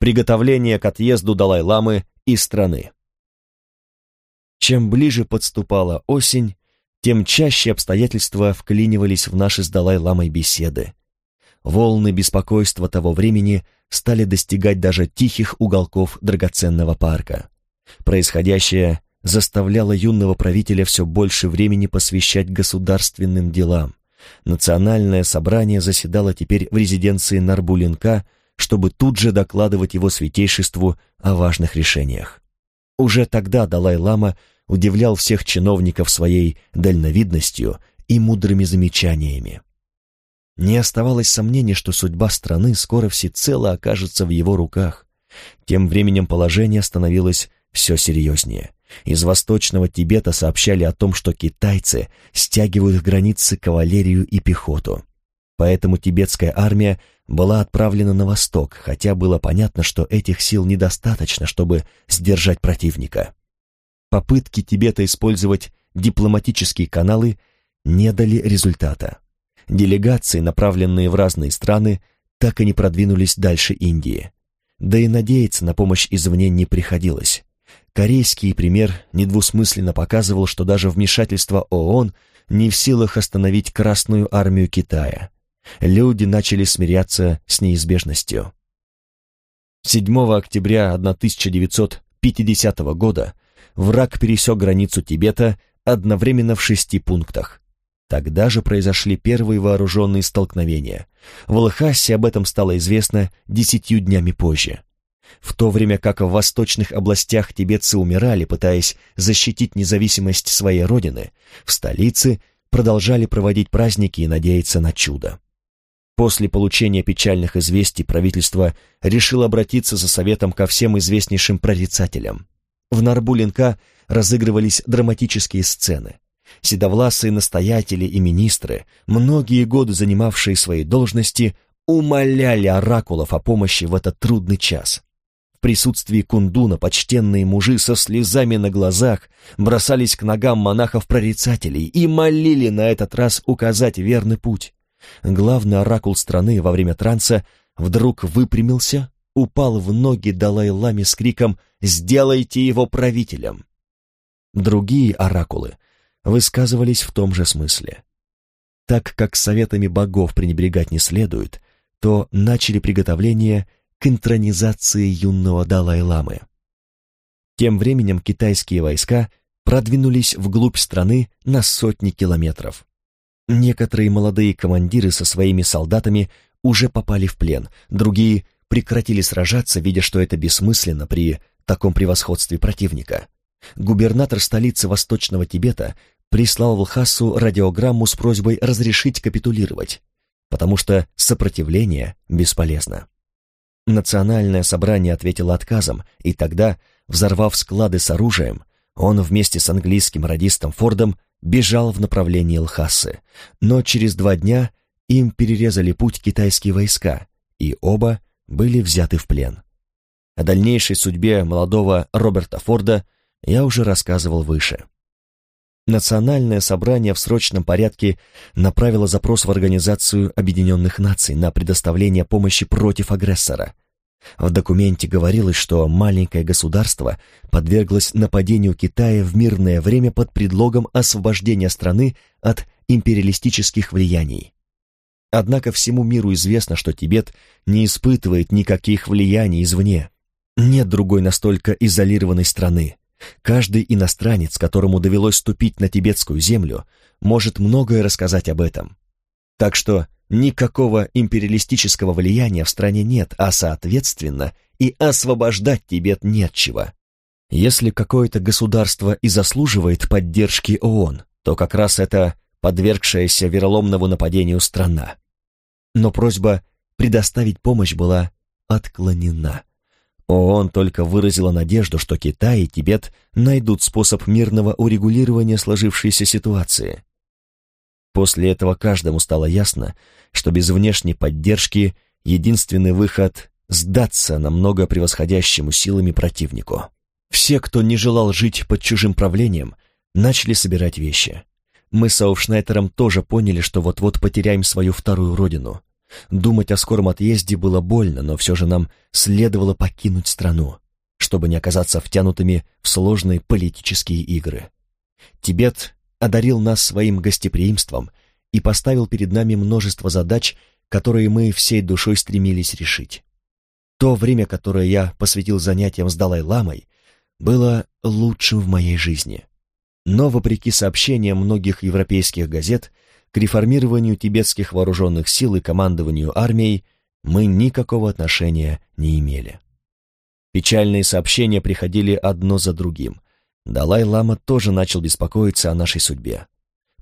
Приготовление к отъезду Далай-ламы из страны. Чем ближе подступала осень, тем чаще обстоятельства вклинивались в наши с Далай-ламой беседы. Волны беспокойства того времени стали достигать даже тихих уголков драгоценного парка. Происходящее заставляло юного правителя все больше времени посвящать государственным делам. Национальное собрание заседало теперь в резиденции Нарбулинка, чтобы тут же докладывать его святейшеству о важных решениях. Уже тогда Далай-лама удивлял всех чиновников своей дальновидностью и мудрыми замечаниями. Не оставалось сомнений, что судьба страны скоро всецело окажется в его руках. Тем временем положение становилось все серьезнее. Из восточного Тибета сообщали о том, что китайцы стягивают границы кавалерию и пехоту. Поэтому тибетская армия была отправлена на восток, хотя было понятно, что этих сил недостаточно, чтобы сдержать противника. Попытки Тибета использовать дипломатические каналы не дали результата. Делегации, направленные в разные страны, так и не продвинулись дальше Индии. Да и надеяться на помощь извне не приходилось. Корейский пример недвусмысленно показывал, что даже вмешательство ООН не в силах остановить Красную армию Китая. Люди начали смиряться с неизбежностью. 7 октября 1950 года враг пересек границу Тибета одновременно в шести пунктах. Тогда же произошли первые вооруженные столкновения. В Лхасе об этом стало известно десятью днями позже. В то время как в восточных областях тибетцы умирали, пытаясь защитить независимость своей родины, в столице продолжали проводить праздники и надеяться на чудо. После получения печальных известий правительство решило обратиться за советом ко всем известнейшим прорицателям. В Нарбулинка разыгрывались драматические сцены. Седовласые настоятели и министры, многие годы занимавшие свои должности, умоляли оракулов о помощи в этот трудный час. В присутствии Кундуна почтенные мужи со слезами на глазах бросались к ногам монахов-прорицателей и молили на этот раз указать верный путь. Главный оракул страны во время транса вдруг выпрямился, упал в ноги Далай-ламе с криком «Сделайте его правителем!». Другие оракулы высказывались в том же смысле. Так как советами богов пренебрегать не следует, то начали приготовление к интронизации юного Далай-ламы. Тем временем китайские войска продвинулись вглубь страны на сотни километров. Некоторые молодые командиры со своими солдатами уже попали в плен, другие прекратили сражаться, видя, что это бессмысленно при таком превосходстве противника. Губернатор столицы Восточного Тибета прислал Лхасу радиограмму с просьбой разрешить капитулировать, потому что сопротивление бесполезно. Национальное собрание ответило отказом, и тогда, взорвав склады с оружием, он вместе с английским радистом Фордом бежал в направлении Лхасы, но через два дня им перерезали путь китайские войска, и оба были взяты в плен. О дальнейшей судьбе молодого Роберта Форда я уже рассказывал выше. Национальное собрание в срочном порядке направило запрос в Организацию Объединенных Наций на предоставление помощи против агрессора. В документе говорилось, что маленькое государство подверглось нападению Китая в мирное время под предлогом освобождения страны от империалистических влияний. Однако всему миру известно, что Тибет не испытывает никаких влияний извне. Нет другой настолько изолированной страны. Каждый иностранец, которому довелось ступить на тибетскую землю, может многое рассказать об этом. Так что никакого империалистического влияния в стране нет, а соответственно и освобождать Тибет нет чего. Если какое-то государство и заслуживает поддержки ООН, то как раз это подвергшаяся вероломному нападению страна. Но просьба предоставить помощь была отклонена. ООН только выразила надежду, что Китай и Тибет найдут способ мирного урегулирования сложившейся ситуации. После этого каждому стало ясно, что без внешней поддержки единственный выход — сдаться намного превосходящему силами противнику. Все, кто не желал жить под чужим правлением, начали собирать вещи. Мы с Ауфшнайтером тоже поняли, что вот-вот потеряем свою вторую родину. Думать о скором отъезде было больно, но все же нам следовало покинуть страну, чтобы не оказаться втянутыми в сложные политические игры. Тибет одарил нас своим гостеприимством и поставил перед нами множество задач, которые мы всей душой стремились решить. То время, которое я посвятил занятиям с Далай-ламой, было лучшим в моей жизни. Но, вопреки сообщениям многих европейских газет, к реформированию тибетских вооруженных сил и командованию армией мы никакого отношения не имели. Печальные сообщения приходили одно за другим. Далай-лама тоже начал беспокоиться о нашей судьбе.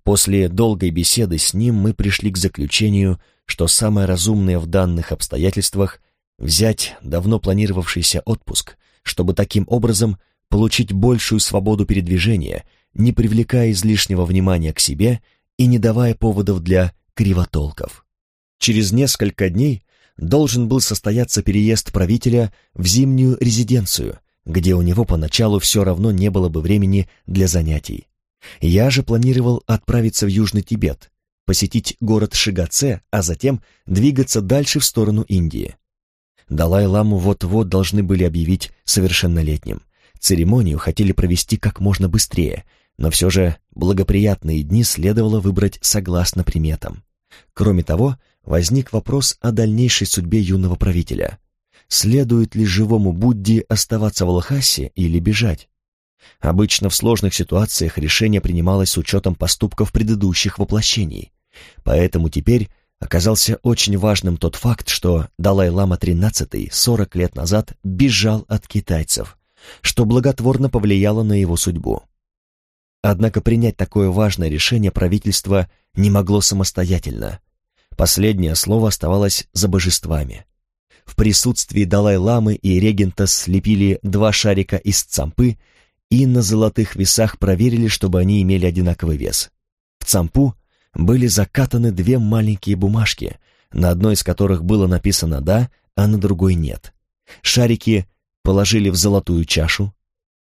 После долгой беседы с ним мы пришли к заключению, что самое разумное в данных обстоятельствах — взять давно планировавшийся отпуск, чтобы таким образом получить большую свободу передвижения, не привлекая излишнего внимания к себе и не давая поводов для кривотолков. Через несколько дней должен был состояться переезд правителя в зимнюю резиденцию, где у него поначалу все равно не было бы времени для занятий. Я же планировал отправиться в Южный Тибет, посетить город Шигаце, а затем двигаться дальше в сторону Индии. Далай-ламу вот-вот должны были объявить совершеннолетним. Церемонию хотели провести как можно быстрее, но все же благоприятные дни следовало выбрать согласно приметам. Кроме того, возник вопрос о дальнейшей судьбе юного правителя. Следует ли живому Будде оставаться в Лхасе или бежать? Обычно в сложных ситуациях решение принималось с учетом поступков предыдущих воплощений. Поэтому теперь оказался очень важным тот факт, что Далай-лама XIII 40 лет назад бежал от китайцев, что благотворно повлияло на его судьбу. Однако принять такое важное решение правительство не могло самостоятельно. Последнее слово оставалось за божествами. В присутствии Далай-ламы и регента слепили два шарика из цампы и на золотых весах проверили, чтобы они имели одинаковый вес. В цампу были закатаны две маленькие бумажки, на одной из которых было написано «да», а на другой «нет». Шарики положили в золотую чашу,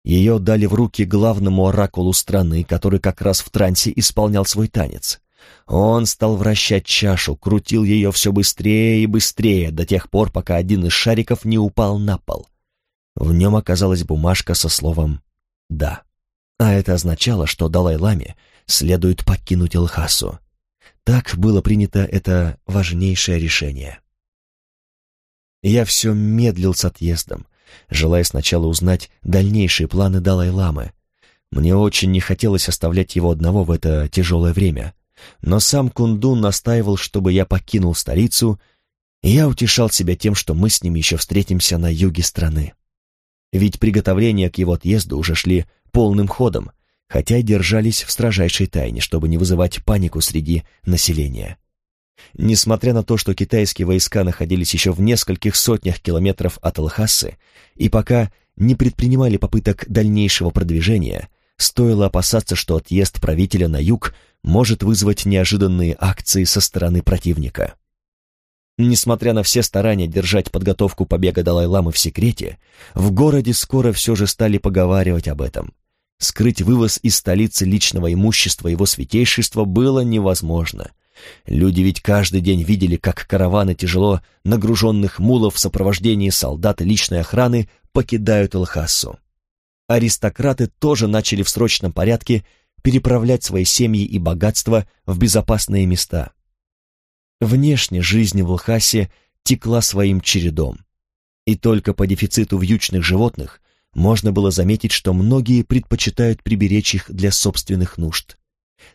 ее дали в руки главному оракулу страны, который как раз в трансе исполнял свой танец. Он стал вращать чашу, крутил ее все быстрее и быстрее, до тех пор, пока один из шариков не упал на пол. В нем оказалась бумажка со словом «да». А это означало, что Далай-Ламе следует покинуть Лхасу. Так было принято это важнейшее решение. Я все медлил с отъездом, желая сначала узнать дальнейшие планы Далай-ламы. Мне очень не хотелось оставлять его одного в это тяжелое время, но сам Кундун настаивал, чтобы я покинул столицу, и я утешал себя тем, что мы с ним еще встретимся на юге страны. Ведь приготовления к его отъезду уже шли полным ходом, хотя и держались в строжайшей тайне, чтобы не вызывать панику среди населения. Несмотря на то, что китайские войска находились еще в нескольких сотнях километров от Лхасы, и пока не предпринимали попыток дальнейшего продвижения, стоило опасаться, что отъезд правителя на юг может вызвать неожиданные акции со стороны противника. Несмотря на все старания держать подготовку побега Далай-ламы в секрете, в городе скоро все же стали поговаривать об этом. Скрыть вывоз из столицы личного имущества его святейшества было невозможно, Люди ведь каждый день видели, как караваны тяжело нагруженных мулов в сопровождении солдат и личной охраны покидают Лхасу. Аристократы тоже начали в срочном порядке переправлять свои семьи и богатства в безопасные места. Внешне жизнь в Лхасе текла своим чередом. И только по дефициту вьючных животных можно было заметить, что многие предпочитают приберечь их для собственных нужд.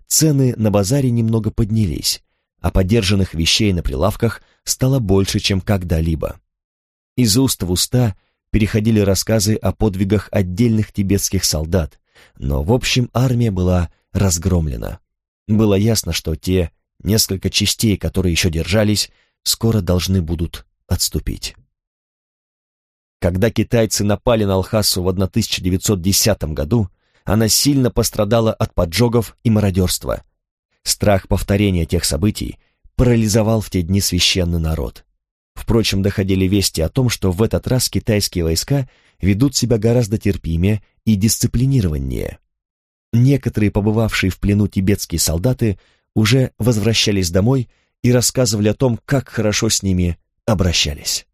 Цены на базаре немного поднялись, а подержанных вещей на прилавках стало больше, чем когда-либо. Из уст в уста переходили рассказы о подвигах отдельных тибетских солдат, но в общем армия была разгромлена. Было ясно, что те несколько частей, которые еще держались, скоро должны будут отступить. Когда китайцы напали на Алхасу в 1910 году, она сильно пострадала от поджогов и мародерства. Страх повторения тех событий парализовал в те дни священный народ. Впрочем, доходили вести о том, что в этот раз китайские войска ведут себя гораздо терпимее и дисциплинированнее. Некоторые побывавшие в плену тибетские солдаты уже возвращались домой и рассказывали о том, как хорошо с ними обращались.